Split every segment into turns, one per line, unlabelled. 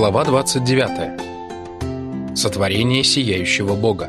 Глава 29. Сотворение сияющего Бога.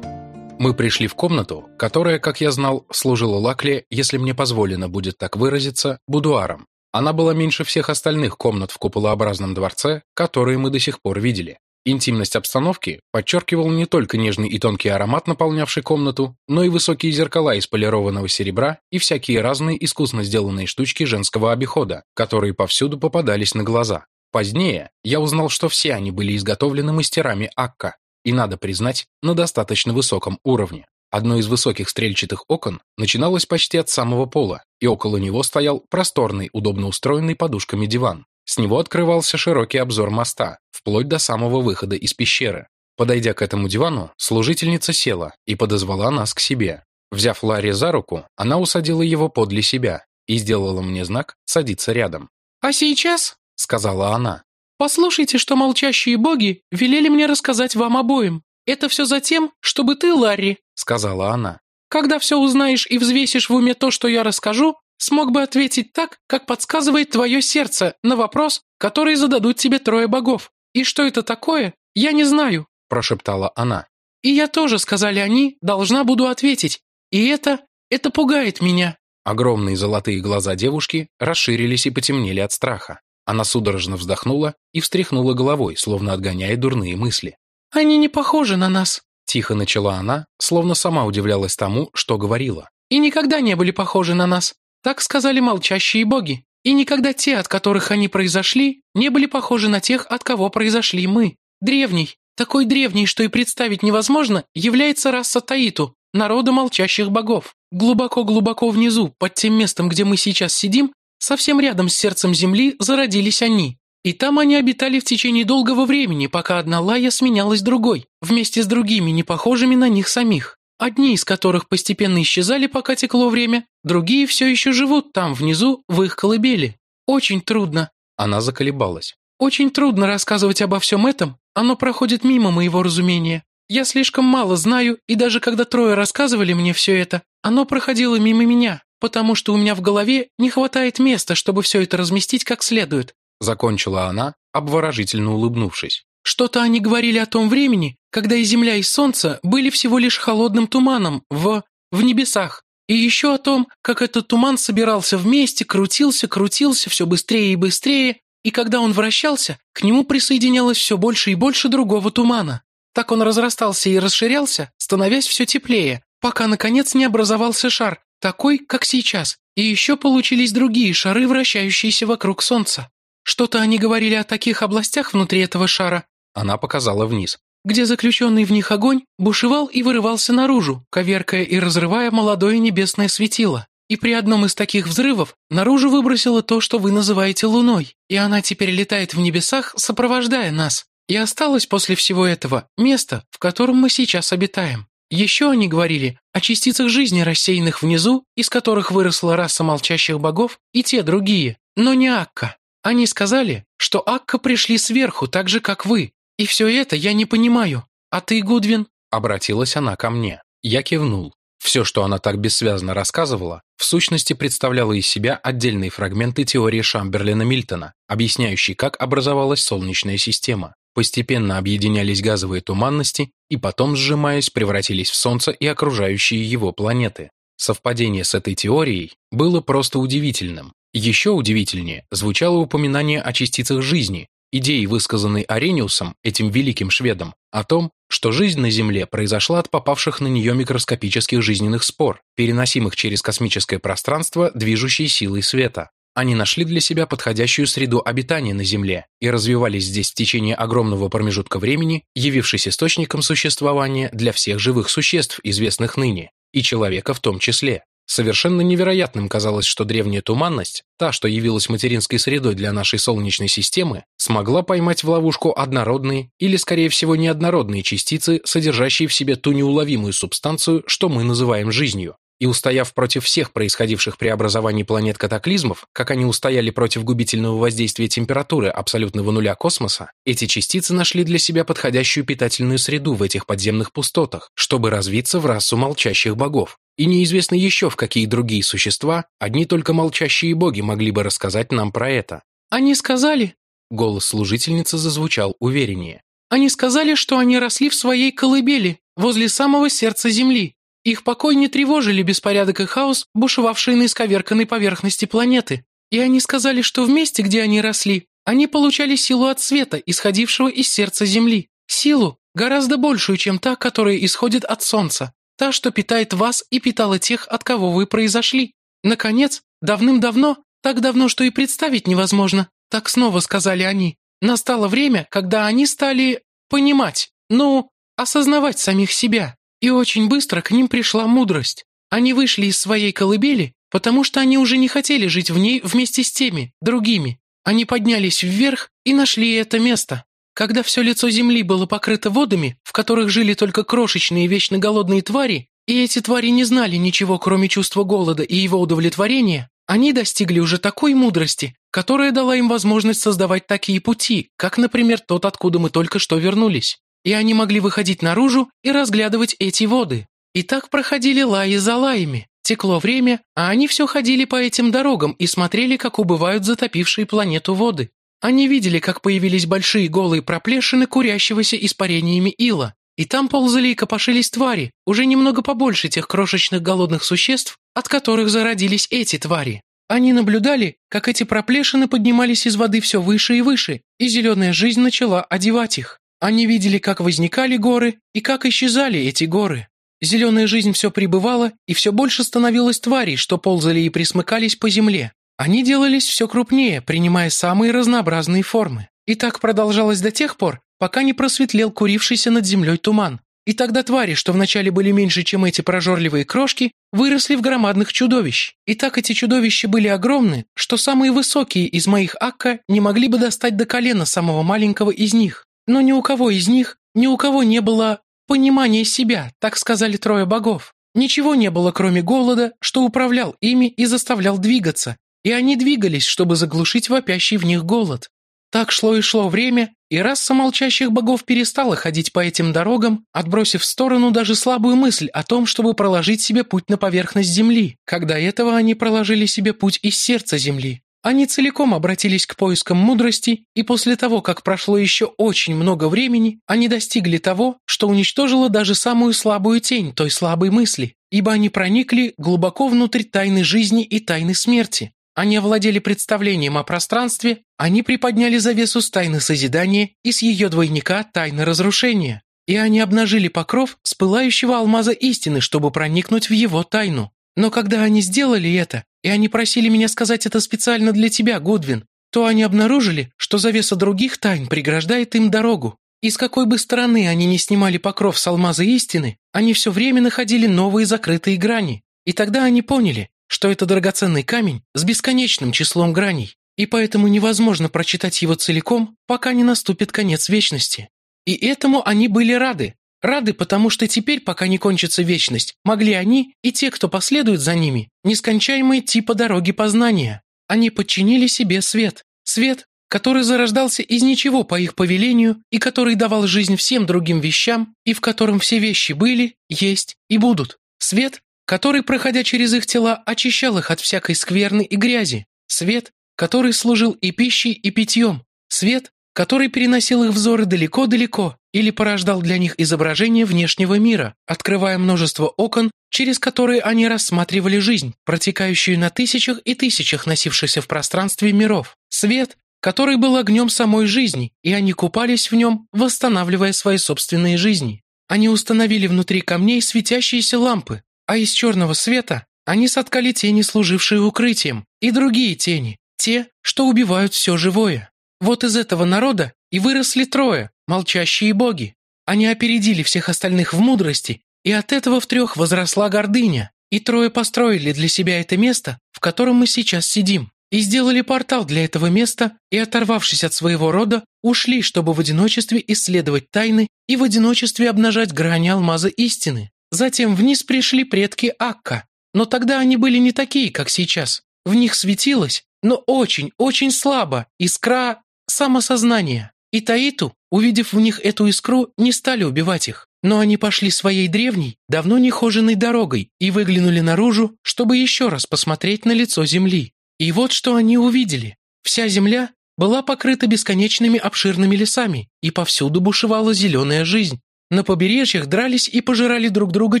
Мы пришли в комнату, которая, как я знал, служила Лакле, если мне позволено будет так выразиться, будуаром. Она была меньше всех остальных комнат в куполообразном дворце, которые мы до сих пор видели. Интимность обстановки подчеркивал не только нежный и тонкий аромат, наполнявший комнату, но и высокие зеркала из полированного серебра и всякие разные искусно сделанные штучки женского обихода, которые повсюду попадались на глаза. Позднее я узнал, что все они были изготовлены мастерами Акка, и, надо признать, на достаточно высоком уровне. Одно из высоких стрельчатых окон начиналось почти от самого пола, и около него стоял просторный, удобно устроенный подушками диван. С него открывался широкий обзор моста, вплоть до самого выхода из пещеры. Подойдя к этому дивану, служительница села и подозвала нас к себе. Взяв Ларри за руку, она усадила его подле себя и сделала мне знак садиться рядом.
«А сейчас», — сказала она, — «послушайте, что молчащие боги велели мне рассказать вам обоим. Это все за тем, чтобы ты, Ларри, — сказала она, — когда все узнаешь и взвесишь в уме то, что я расскажу, смог бы ответить так, как подсказывает твое сердце на вопрос, который зададут тебе трое богов. И что это такое, я не знаю», – прошептала она. «И я тоже, сказали они, должна буду ответить. И это, это пугает меня».
Огромные золотые глаза девушки расширились и потемнели от страха. Она судорожно вздохнула и встряхнула головой, словно отгоняя дурные мысли.
«Они не похожи на нас», –
тихо начала она, словно сама удивлялась тому, что говорила.
«И никогда не были похожи на нас. Так сказали молчащие боги. И никогда те, от которых они произошли, не были похожи на тех, от кого произошли мы. Древний, такой древний, что и представить невозможно, является раса Таиту, народа молчащих богов. Глубоко-глубоко внизу, под тем местом, где мы сейчас сидим, совсем рядом с сердцем земли зародились они. И там они обитали в течение долгого времени, пока одна лая сменялась другой, вместе с другими, не похожими на них самих одни из которых постепенно исчезали, пока текло время, другие все еще живут там, внизу, в их колыбели. Очень трудно».
Она заколебалась.
«Очень трудно рассказывать обо всем этом, оно проходит мимо моего разумения. Я слишком мало знаю, и даже когда трое рассказывали мне все это, оно проходило мимо меня, потому что у меня в голове не хватает места, чтобы все это разместить как следует».
Закончила она, обворожительно улыбнувшись.
Что-то они говорили о том времени, когда и Земля, и Солнце были всего лишь холодным туманом в... в небесах. И еще о том, как этот туман собирался вместе, крутился, крутился все быстрее и быстрее, и когда он вращался, к нему присоединялось все больше и больше другого тумана. Так он разрастался и расширялся, становясь все теплее, пока, наконец, не образовался шар, такой, как сейчас. И еще получились другие шары, вращающиеся вокруг Солнца. Что-то они говорили о таких областях внутри этого шара,
она показала вниз.
«Где заключенный в них огонь бушевал и вырывался наружу, коверкая и разрывая молодое небесное светило. И при одном из таких взрывов наружу выбросило то, что вы называете луной, и она теперь летает в небесах, сопровождая нас. И осталось после всего этого место, в котором мы сейчас обитаем. Еще они говорили о частицах жизни, рассеянных внизу, из которых выросла раса молчащих богов и те другие, но не Акка. Они сказали, что Акка пришли сверху, так же, как вы, «И все это я не понимаю. А ты, Гудвин?»
Обратилась она ко мне. Я кивнул. Все, что она так бессвязно рассказывала, в сущности представляло из себя отдельные фрагменты теории Шамберлина-Мильтона, объясняющие, как образовалась Солнечная система. Постепенно объединялись газовые туманности и потом, сжимаясь, превратились в Солнце и окружающие его планеты. Совпадение с этой теорией было просто удивительным. Еще удивительнее звучало упоминание о частицах жизни, идеи, высказанной Арениусом, этим великим шведом, о том, что жизнь на Земле произошла от попавших на нее микроскопических жизненных спор, переносимых через космическое пространство движущей силой света. Они нашли для себя подходящую среду обитания на Земле и развивались здесь в течение огромного промежутка времени, явившись источником существования для всех живых существ, известных ныне, и человека в том числе. Совершенно невероятным казалось, что древняя туманность, та, что явилась материнской средой для нашей Солнечной системы, смогла поймать в ловушку однородные или, скорее всего, неоднородные частицы, содержащие в себе ту неуловимую субстанцию, что мы называем жизнью. И устояв против всех происходивших преобразований планет катаклизмов, как они устояли против губительного воздействия температуры абсолютного нуля космоса, эти частицы нашли для себя подходящую питательную среду в этих подземных пустотах, чтобы развиться в расу молчащих богов. И неизвестно еще в какие другие существа одни только молчащие боги могли бы рассказать нам про это.
Они сказали...»
Голос служительницы зазвучал увереннее.
«Они сказали, что они росли в своей колыбели, возле самого сердца земли. Их покой не тревожили беспорядок и хаос, бушевавшие на исковерканной поверхности планеты. И они сказали, что в месте, где они росли, они получали силу от света, исходившего из сердца Земли. Силу, гораздо большую, чем та, которая исходит от Солнца. Та, что питает вас и питала тех, от кого вы произошли. Наконец, давным-давно, так давно, что и представить невозможно, так снова сказали они, настало время, когда они стали понимать, ну, осознавать самих себя. И очень быстро к ним пришла мудрость. Они вышли из своей колыбели, потому что они уже не хотели жить в ней вместе с теми, другими. Они поднялись вверх и нашли это место. Когда все лицо земли было покрыто водами, в которых жили только крошечные вечно голодные твари, и эти твари не знали ничего, кроме чувства голода и его удовлетворения, они достигли уже такой мудрости, которая дала им возможность создавать такие пути, как, например, тот, откуда мы только что вернулись и они могли выходить наружу и разглядывать эти воды. И так проходили лаи за лаями. Текло время, а они все ходили по этим дорогам и смотрели, как убывают затопившие планету воды. Они видели, как появились большие голые проплешины курящегося испарениями ила, и там ползали и копошились твари, уже немного побольше тех крошечных голодных существ, от которых зародились эти твари. Они наблюдали, как эти проплешины поднимались из воды все выше и выше, и зеленая жизнь начала одевать их. Они видели, как возникали горы и как исчезали эти горы. Зеленая жизнь все пребывала, и все больше становилось тварей, что ползали и присмыкались по земле. Они делались все крупнее, принимая самые разнообразные формы. И так продолжалось до тех пор, пока не просветлел курившийся над землей туман. И тогда твари, что вначале были меньше, чем эти прожорливые крошки, выросли в громадных чудовищ. И так эти чудовища были огромны, что самые высокие из моих акка не могли бы достать до колена самого маленького из них. Но ни у кого из них, ни у кого не было понимания себя, так сказали трое богов. Ничего не было, кроме голода, что управлял ими и заставлял двигаться, и они двигались, чтобы заглушить вопящий в них голод. Так шло и шло время, и раса молчащих богов перестала ходить по этим дорогам, отбросив в сторону даже слабую мысль о том, чтобы проложить себе путь на поверхность земли, когда этого они проложили себе путь из сердца земли. Они целиком обратились к поискам мудрости, и после того, как прошло еще очень много времени, они достигли того, что уничтожило даже самую слабую тень той слабой мысли, ибо они проникли глубоко внутрь тайны жизни и тайны смерти. Они овладели представлением о пространстве, они приподняли завесу с тайны созидания и с ее двойника тайны разрушения. И они обнажили покров с пылающего алмаза истины, чтобы проникнуть в его тайну. Но когда они сделали это, и они просили меня сказать это специально для тебя, Гудвин, то они обнаружили, что завеса других тайн преграждает им дорогу. И с какой бы стороны они не снимали покров с алмаза истины, они все время находили новые закрытые грани. И тогда они поняли, что это драгоценный камень с бесконечным числом граней, и поэтому невозможно прочитать его целиком, пока не наступит конец вечности. И этому они были рады, Рады, потому что теперь, пока не кончится вечность, могли они и те, кто последует за ними, нескончаемо идти по дороге познания. Они подчинили себе свет. Свет, который зарождался из ничего по их повелению и который давал жизнь всем другим вещам, и в котором все вещи были, есть и будут. Свет, который, проходя через их тела, очищал их от всякой скверны и грязи. Свет, который служил и пищей, и питьем. Свет, который переносил их взоры далеко-далеко или порождал для них изображение внешнего мира, открывая множество окон, через которые они рассматривали жизнь, протекающую на тысячах и тысячах носившихся в пространстве миров. Свет, который был огнем самой жизни, и они купались в нем, восстанавливая свои собственные жизни. Они установили внутри камней светящиеся лампы, а из черного света они соткали тени, служившие укрытием, и другие тени, те, что убивают все живое. Вот из этого народа и выросли трое, молчащие боги. Они опередили всех остальных в мудрости, и от этого в трех возросла гордыня, и трое построили для себя это место, в котором мы сейчас сидим, и сделали портал для этого места, и, оторвавшись от своего рода, ушли, чтобы в одиночестве исследовать тайны и в одиночестве обнажать грани алмаза истины. Затем вниз пришли предки Акка, но тогда они были не такие, как сейчас. В них светилось, но очень, очень слабо искра самосознание. И Таиту, увидев в них эту искру, не стали убивать их. Но они пошли своей древней, давно нехоженной дорогой и выглянули наружу, чтобы еще раз посмотреть на лицо земли. И вот что они увидели. Вся земля, была покрыта бесконечными обширными лесами, и повсюду бушевала зеленая жизнь. На побережьях дрались и пожирали друг друга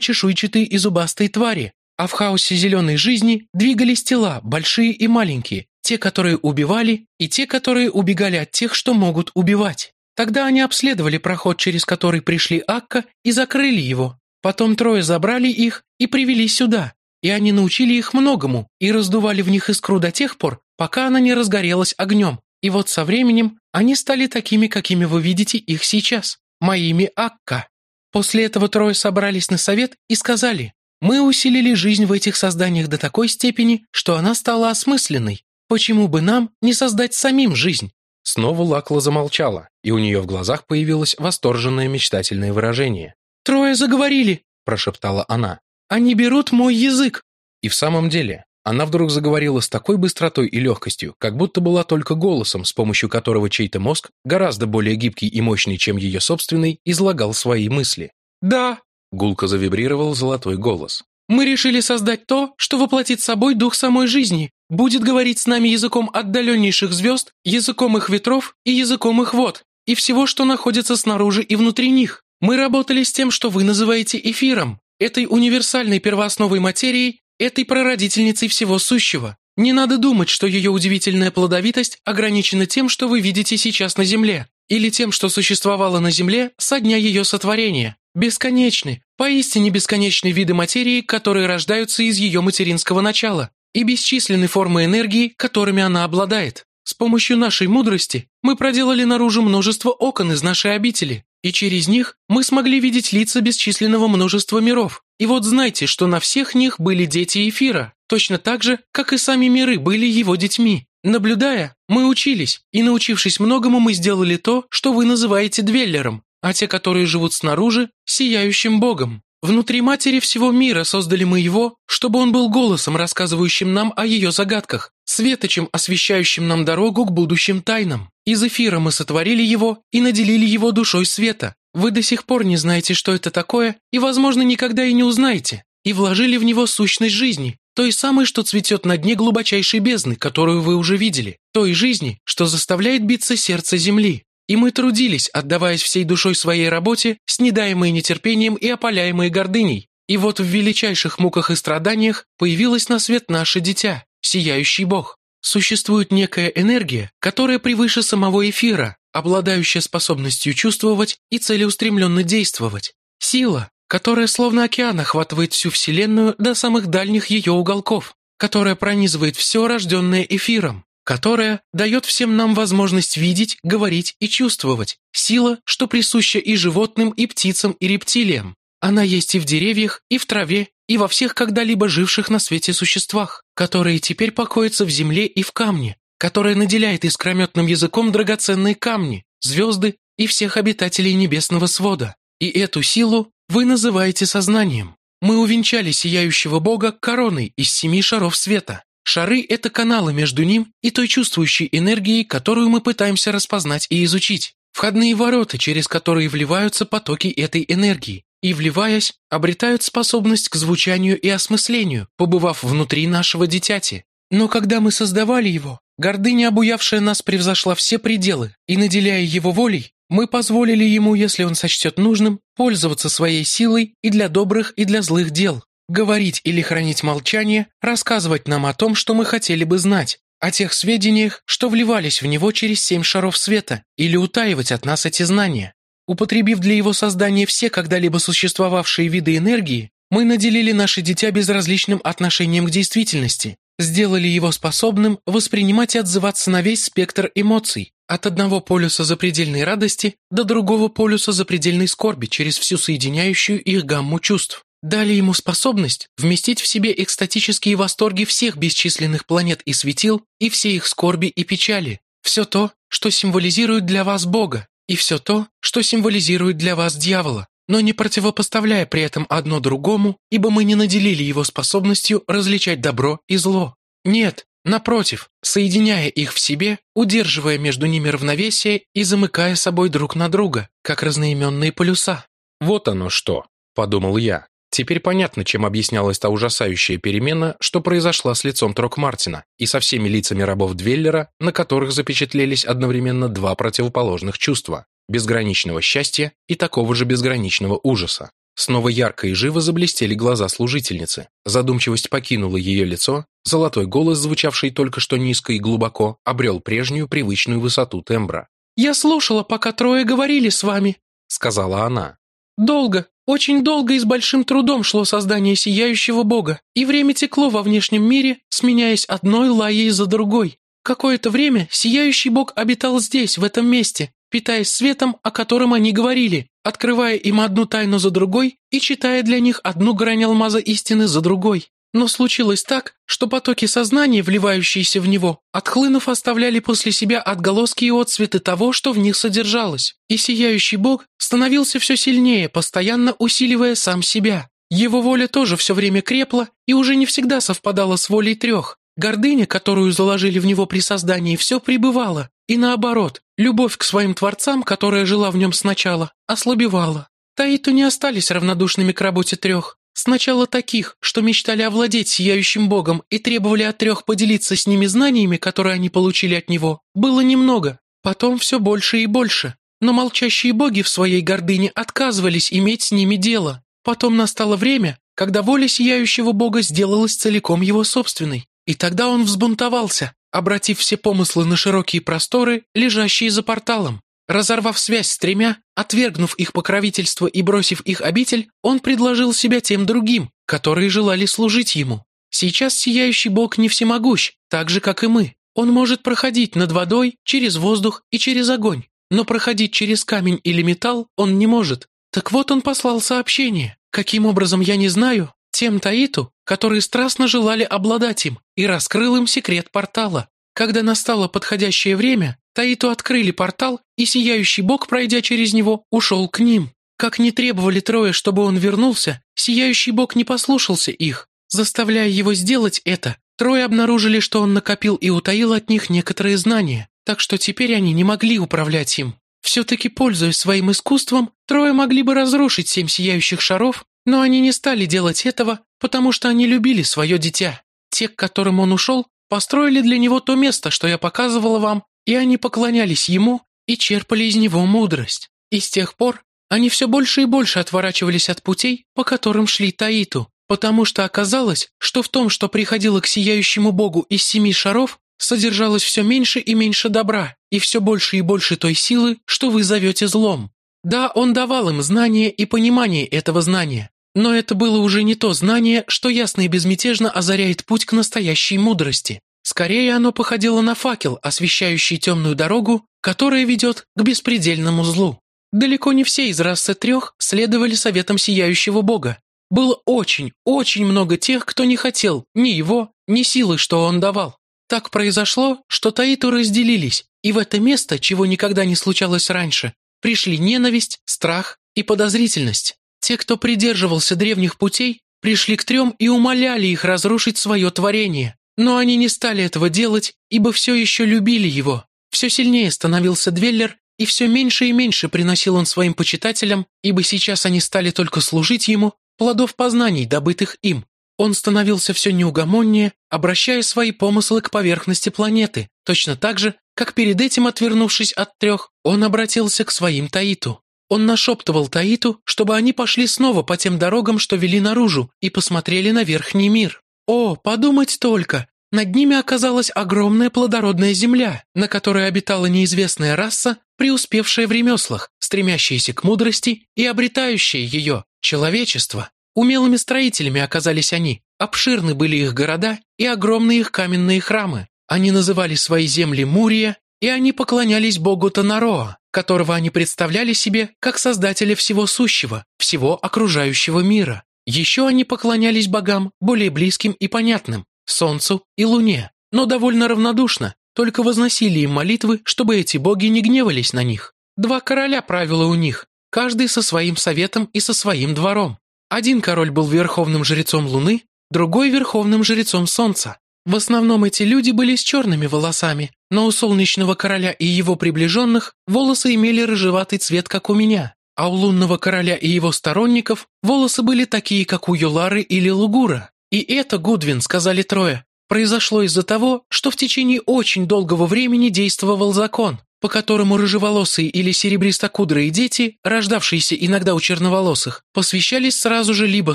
чешуйчатые и зубастые твари, а в хаосе зеленой жизни двигались тела, большие и маленькие, те, которые убивали, и те, которые убегали от тех, что могут убивать. Тогда они обследовали проход, через который пришли Акка, и закрыли его. Потом трое забрали их и привели сюда, и они научили их многому и раздували в них искру до тех пор, пока она не разгорелась огнем. И вот со временем они стали такими, какими вы видите их сейчас, моими Акка. После этого трое собрались на совет и сказали, мы усилили жизнь в этих созданиях до такой степени, что она стала осмысленной. Почему бы нам не создать самим жизнь?
Снова Лакла замолчала, и у нее в глазах появилось восторженное мечтательное выражение.
«Трое заговорили», – прошептала она. «Они берут мой язык».
И в самом деле, она вдруг заговорила с такой быстротой и легкостью, как будто была только голосом, с помощью которого чей-то мозг, гораздо более гибкий и мощный, чем ее собственный, излагал свои мысли.
«Да», –
гулко завибрировал золотой голос.
«Мы решили создать то, что воплотит собой дух самой жизни, будет говорить с нами языком отдаленнейших звезд, языком их ветров и языком их вод, и всего, что находится снаружи и внутри них. Мы работали с тем, что вы называете эфиром, этой универсальной первоосновой материи, этой прародительницей всего сущего. Не надо думать, что ее удивительная плодовитость ограничена тем, что вы видите сейчас на Земле, или тем, что существовало на Земле со дня ее сотворения. Бесконечны, поистине бесконечны виды материи, которые рождаются из ее материнского начала и бесчисленны формы энергии, которыми она обладает. С помощью нашей мудрости мы проделали наружу множество окон из нашей обители, и через них мы смогли видеть лица бесчисленного множества миров. И вот знайте, что на всех них были дети эфира, точно так же, как и сами миры были его детьми. Наблюдая, мы учились, и научившись многому, мы сделали то, что вы называете двеллером, а те, которые живут снаружи, сияющим богом. Внутри матери всего мира создали мы его, чтобы он был голосом, рассказывающим нам о ее загадках, светочем, освещающим нам дорогу к будущим тайнам. Из эфира мы сотворили его и наделили его душой света. Вы до сих пор не знаете, что это такое, и, возможно, никогда и не узнаете. И вложили в него сущность жизни, той самой, что цветет на дне глубочайшей бездны, которую вы уже видели, той жизни, что заставляет биться сердце земли. И мы трудились, отдаваясь всей душой своей работе, снедаемые нетерпением и опаляемые гордыней. И вот в величайших муках и страданиях появилось на свет наше дитя, сияющий Бог. Существует некая энергия, которая превыше самого эфира, обладающая способностью чувствовать и целеустремленно действовать. Сила, которая словно океан охватывает всю Вселенную до самых дальних ее уголков, которая пронизывает все рожденное эфиром, которая дает всем нам возможность видеть, говорить и чувствовать. Сила, что присуща и животным, и птицам, и рептилиям. Она есть и в деревьях, и в траве, и во всех когда-либо живших на свете существах, которые теперь покоятся в земле и в камне, которая наделяет искрометным языком драгоценные камни, звезды и всех обитателей небесного свода. И эту силу вы называете сознанием. Мы увенчали сияющего Бога короной из семи шаров света. Шары – это каналы между ним и той чувствующей энергией, которую мы пытаемся распознать и изучить. Входные ворота, через которые вливаются потоки этой энергии, и, вливаясь, обретают способность к звучанию и осмыслению, побывав внутри нашего дитяти. Но когда мы создавали его, гордыня, обуявшая нас, превзошла все пределы, и, наделяя его волей, мы позволили ему, если он сочтет нужным, пользоваться своей силой и для добрых, и для злых дел говорить или хранить молчание, рассказывать нам о том, что мы хотели бы знать, о тех сведениях, что вливались в него через семь шаров света, или утаивать от нас эти знания. Употребив для его создания все когда-либо существовавшие виды энергии, мы наделили наше дитя безразличным отношением к действительности, сделали его способным воспринимать и отзываться на весь спектр эмоций, от одного полюса запредельной радости до другого полюса запредельной скорби через всю соединяющую их гамму чувств дали ему способность вместить в себе экстатические восторги всех бесчисленных планет и светил и все их скорби и печали, все то, что символизирует для вас Бога, и все то, что символизирует для вас дьявола, но не противопоставляя при этом одно другому, ибо мы не наделили его способностью различать добро и зло. Нет, напротив, соединяя их в себе, удерживая между ними равновесие и замыкая собой друг на друга, как разноименные полюса.
«Вот оно что», — подумал я. Теперь понятно, чем объяснялась та ужасающая перемена, что произошла с лицом Трок Мартина и со всеми лицами рабов Двеллера, на которых запечатлелись одновременно два противоположных чувства – безграничного счастья и такого же безграничного ужаса. Снова ярко и живо заблестели глаза служительницы. Задумчивость покинула ее лицо, золотой голос, звучавший только что низко и глубоко, обрел прежнюю привычную высоту тембра.
«Я слушала, пока трое говорили с вами», — сказала она. «Долго, очень долго и с большим трудом шло создание сияющего бога, и время текло во внешнем мире, сменяясь одной лаей за другой. Какое-то время сияющий бог обитал здесь, в этом месте, питаясь светом, о котором они говорили, открывая им одну тайну за другой и читая для них одну грань алмаза истины за другой. Но случилось так, что потоки сознания, вливающиеся в него, отхлынув, оставляли после себя отголоски и отцветы того, что в них содержалось. И сияющий бог становился все сильнее, постоянно усиливая сам себя. Его воля тоже все время крепла и уже не всегда совпадала с волей трех. Гордыня, которую заложили в него при создании, все пребывала. И наоборот, любовь к своим творцам, которая жила в нем сначала, ослабевала. Таиту не остались равнодушными к работе трех. Сначала таких, что мечтали овладеть сияющим богом и требовали от трех поделиться с ними знаниями, которые они получили от него, было немного, потом все больше и больше. Но молчащие боги в своей гордыне отказывались иметь с ними дело. Потом настало время, когда воля сияющего бога сделалась целиком его собственной. И тогда он взбунтовался, обратив все помыслы на широкие просторы, лежащие за порталом. Разорвав связь с тремя, отвергнув их покровительство и бросив их обитель, он предложил себя тем другим, которые желали служить ему. Сейчас сияющий бог не всемогущ, так же, как и мы. Он может проходить над водой, через воздух и через огонь, но проходить через камень или металл он не может. Так вот он послал сообщение. Каким образом, я не знаю, тем Таиту, которые страстно желали обладать им, и раскрыл им секрет портала. Когда настало подходящее время, Таиту открыли портал, и сияющий бог, пройдя через него, ушел к ним. Как не требовали трое, чтобы он вернулся, сияющий бог не послушался их. Заставляя его сделать это, трое обнаружили, что он накопил и утаил от них некоторые знания, так что теперь они не могли управлять им. Все-таки, пользуясь своим искусством, трое могли бы разрушить семь сияющих шаров, но они не стали делать этого, потому что они любили свое дитя. Те, к которым он ушел, построили для него то место, что я показывала вам, и они поклонялись ему и черпали из него мудрость. И с тех пор они все больше и больше отворачивались от путей, по которым шли Таиту, потому что оказалось, что в том, что приходило к сияющему богу из семи шаров, содержалось все меньше и меньше добра, и все больше и больше той силы, что вы зовете злом. Да, он давал им знание и понимание этого знания, но это было уже не то знание, что ясно и безмятежно озаряет путь к настоящей мудрости. Скорее оно походило на факел, освещающий темную дорогу, которая ведет к беспредельному злу. Далеко не все из расы трех следовали советам Сияющего Бога. Было очень, очень много тех, кто не хотел ни его, ни силы, что он давал. Так произошло, что Таиту разделились, и в это место, чего никогда не случалось раньше, пришли ненависть, страх и подозрительность. Те, кто придерживался древних путей, пришли к трем и умоляли их разрушить свое творение. Но они не стали этого делать, ибо все еще любили его. Все сильнее становился Двеллер, и все меньше и меньше приносил он своим почитателям, ибо сейчас они стали только служить ему, плодов познаний, добытых им. Он становился все неугомоннее, обращая свои помыслы к поверхности планеты, точно так же, как перед этим, отвернувшись от трех, он обратился к своим Таиту. Он нашептывал Таиту, чтобы они пошли снова по тем дорогам, что вели наружу, и посмотрели на верхний мир. О, подумать только! Над ними оказалась огромная плодородная земля, на которой обитала неизвестная раса, преуспевшая в ремеслах, стремящаяся к мудрости и обретающая ее, человечество. Умелыми строителями оказались они, обширны были их города и огромные их каменные храмы. Они называли свои земли Мурия, и они поклонялись богу Танароа, которого они представляли себе как создателя всего сущего, всего окружающего мира. Еще они поклонялись богам, более близким и понятным, солнцу и луне, но довольно равнодушно, только возносили им молитвы, чтобы эти боги не гневались на них. Два короля правила у них, каждый со своим советом и со своим двором. Один король был верховным жрецом луны, другой верховным жрецом солнца. В основном эти люди были с черными волосами, но у солнечного короля и его приближенных волосы имели рыжеватый цвет, как у меня. А у лунного короля и его сторонников волосы были такие, как у Юлары или Лугура. И это, Гудвин, сказали трое, произошло из-за того, что в течение очень долгого времени действовал закон, по которому рыжеволосые или серебристокудрые дети, рождавшиеся иногда у черноволосых, посвящались сразу же либо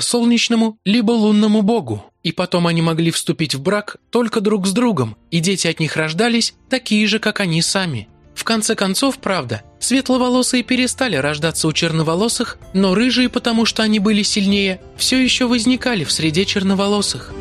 солнечному, либо лунному богу. И потом они могли вступить в брак только друг с другом, и дети от них рождались такие же, как они сами. В конце концов, правда, светловолосые перестали рождаться у черноволосых, но рыжие, потому что они были сильнее, все еще возникали в среде черноволосых.